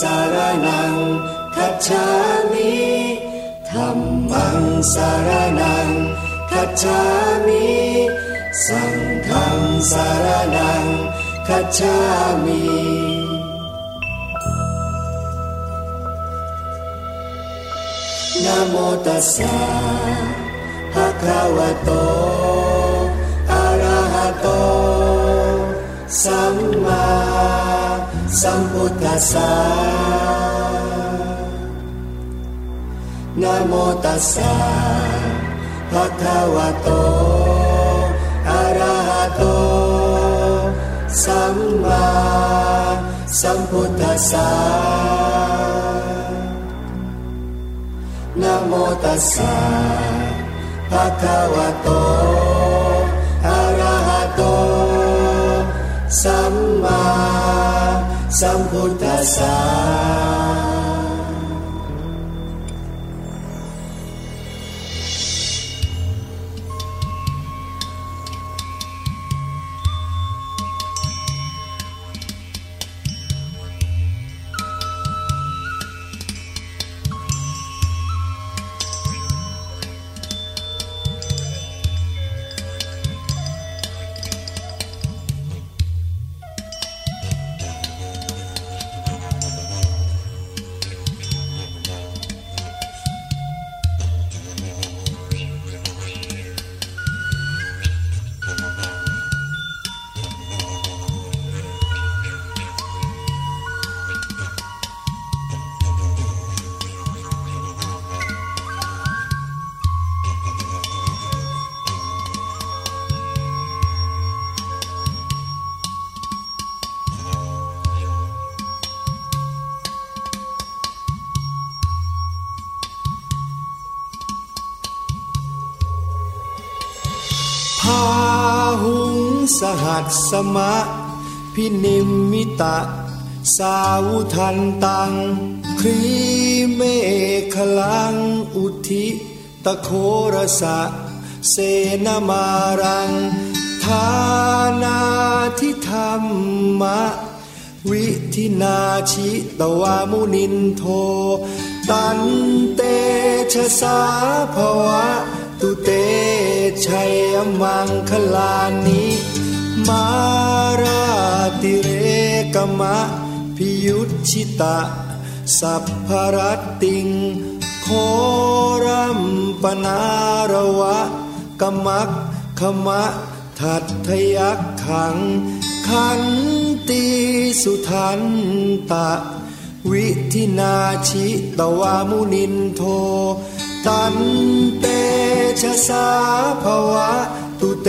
สารนังคัจฉามิธรรมังสารนังคัจฉามิสังฆังสารนังคัจฉามินโมตัสสะภะคะวะโตอะระหะโตสัม มาสัมพุทธัสสะนะโมตั สสะภะคะวะโตอะระหะโตสัมมาสัมพุทธัสสะ าสัมพุทธัสสะพาหุงสหัสสมะ พินิมมิตะ สาวทันตัง ครีเมฆลัง อุทิตะโครสะ เสนามารัง ทานาทิธรรมะ วิธินาชิตวามุนินโท ตันเตชะสาภวะ ตุเตชัยมังคลานิมาราติเรกมะพิยุตชิตะ สัพพรตติง โครัมปนารวะกมักขมะทัตทยักขัง ขันติสุทันตะ วิธินาชิตวามุนินโท ตันเต ชสาภวะตุเต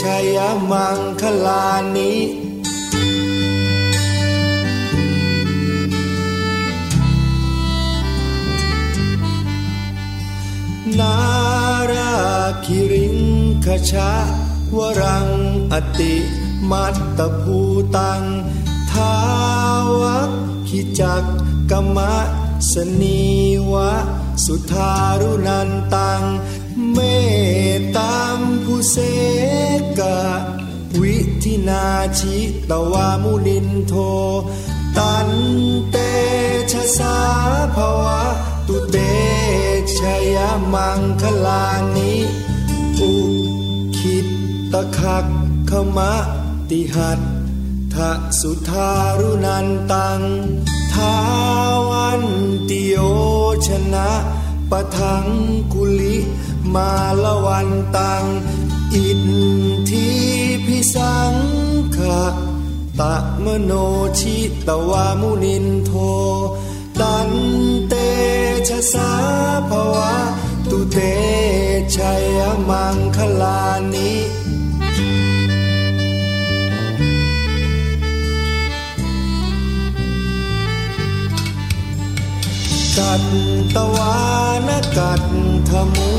ชัยมังคลานินาราคิริงคชะวรังอติมัตตภูตังทาวักขิจักกมะสนีวะ สุทารุนันตัง เมตตามผู้เสกะ วิธินาชิตวามุนินโท ตันเตชะสาภวะ ตุเตชยมังคลานิอุคิตตะคักขมะติหัตทะสุทารุนันตังทาวันติโยชนะปะทังกุลิ มาละวันตัง อินทีพิสังขะตะมโนชิตวามุนินโท ตันเตชะสาภวะ ตุเตชัยมังคลานิกัตตวานกัตถมุ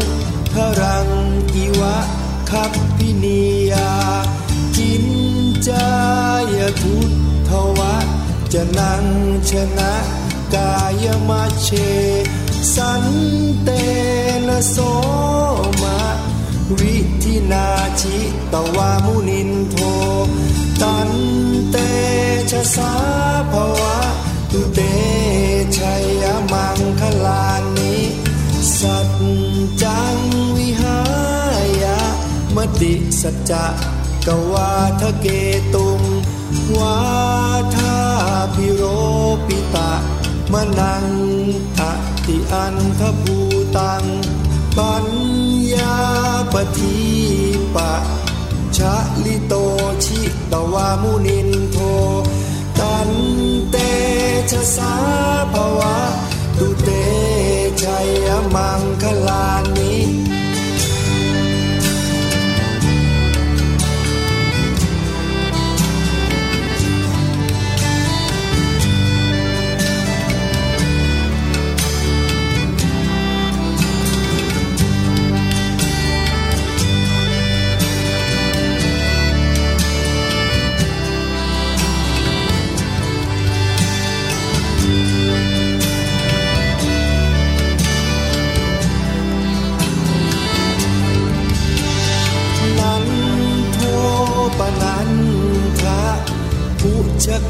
ทรังอิวะคับพินียากินจายทุตทวะ จะนังชนะ กายมาเช สันเตนะโสมะ วิธินาชิตวามุนินโท ตันเตชะสาภว สัจจะกวาทะเกตุงวาทาพิโรปิตะมนังอติอันทภูตัง ปัญญาปทีปะชะลิโตชิตวามุนินโท ตันเตชะสาภวะตุเต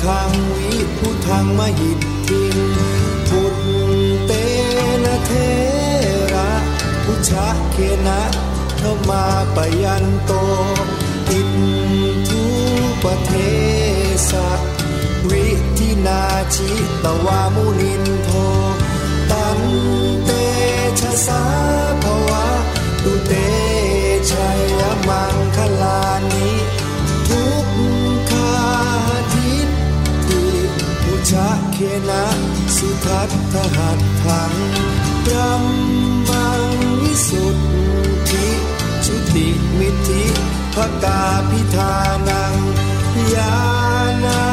คังวิพุทังมหิตทินพุทเตนะเทระพุชะเคนะเข้ามาปยันโตอินทุปเทสะวิทินาชิตวามุนิน นะ สุทัตถหัตถังพรัมมังวิสุทธิชุติมิธิภกาพิธานังยานา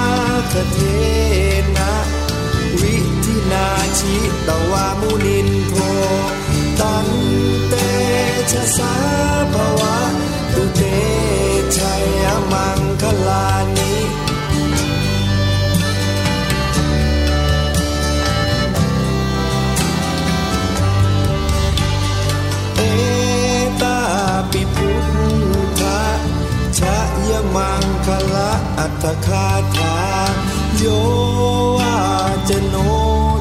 คเทนะ วิธินาชิตวามุนินโทตันเตชะสา คาถาโยวาจโน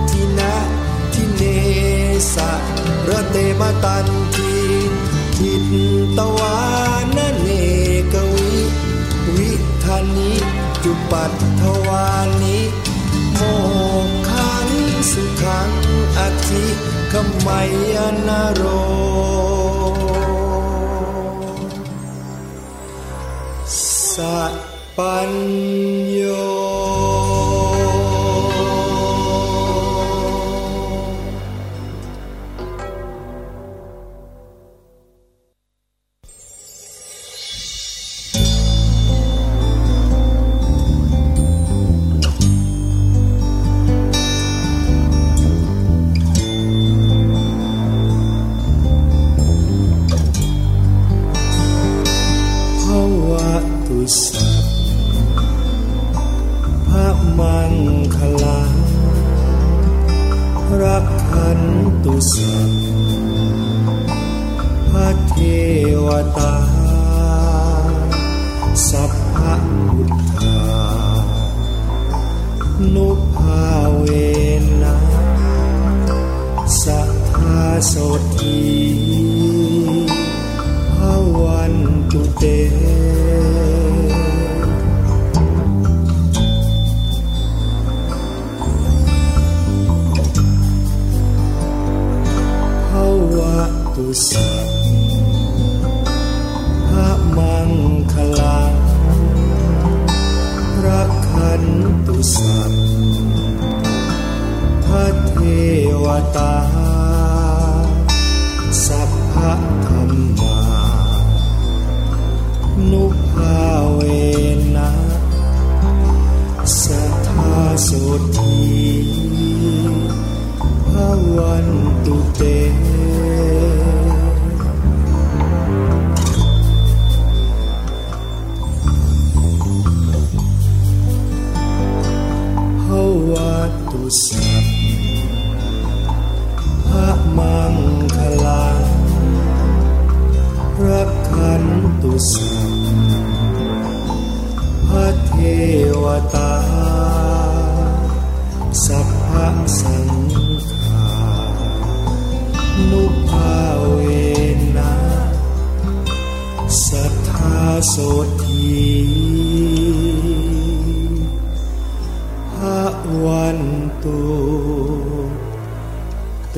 ทินะทิเนสะระเตมตันทีทิตตวานเนกวิ วิธานิจุปัตถวานิโมขันสุขังอธิขมยนโร 半 ตุสัพพะเทวตา สัพพะพุทธานุภาเวนะสัทธาโสที ตา สัพพะธรรมา นุภาเวนะสัทธาสุทีพระวันตุเต ตา สัพพะสังขานุภาเวนะสัทธาโสทีพระวันตุเต